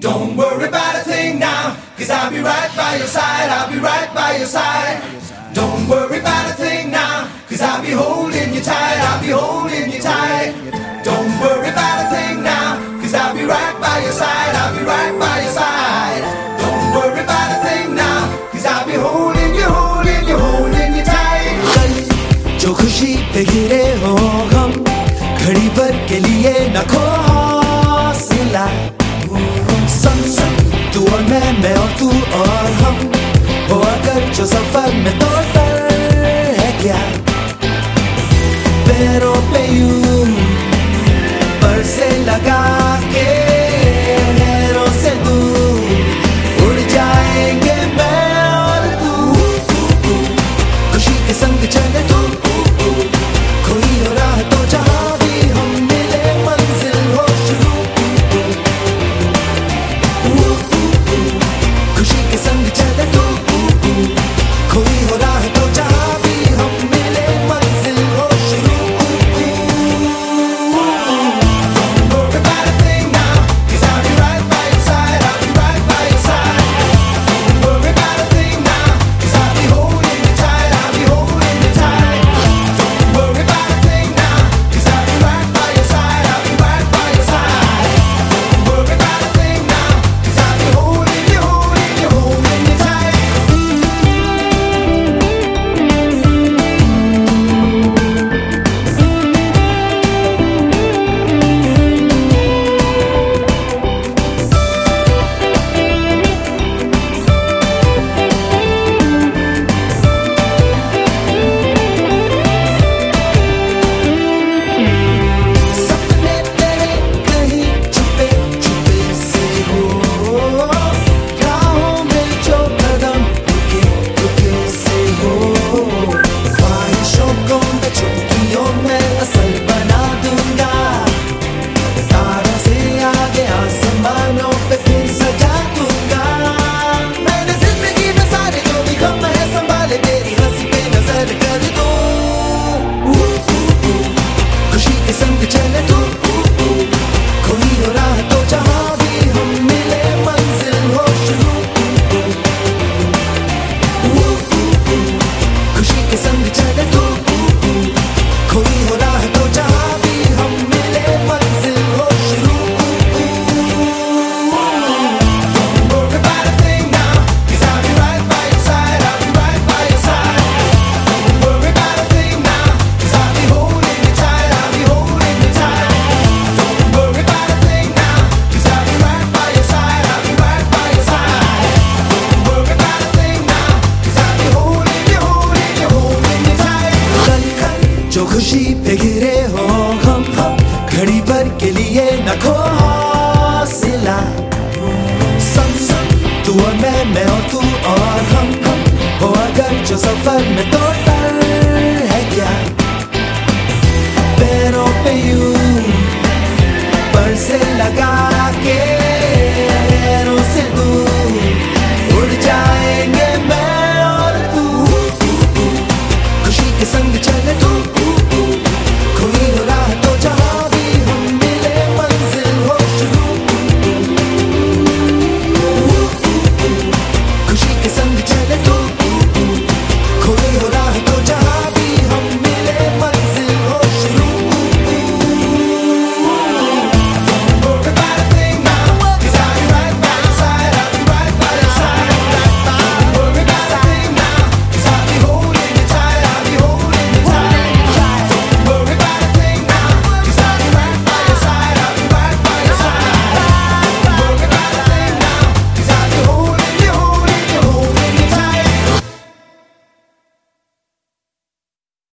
Don't worry about a thing now, cause I'll be right by your side, I'll be right by your side. Don't worry about a thing now, cause I'll be holding you tight, I'll be holding you tight. Don't worry about a thing now, cause I'll be right by your side, I'll be right by your side. Don't worry about a thing now, cause I'll be holding you, holding you, holding you tight. जो खुशी पे गिरे हो गम घड़ी Sunshine. पे गिरे हो हम घड़ी भर के लिए नखो सिला सम सम, तू और मैं मैं और तू और हम हम। हो अगर जो सफ़र में तो डर है क्या? पैरों पे यू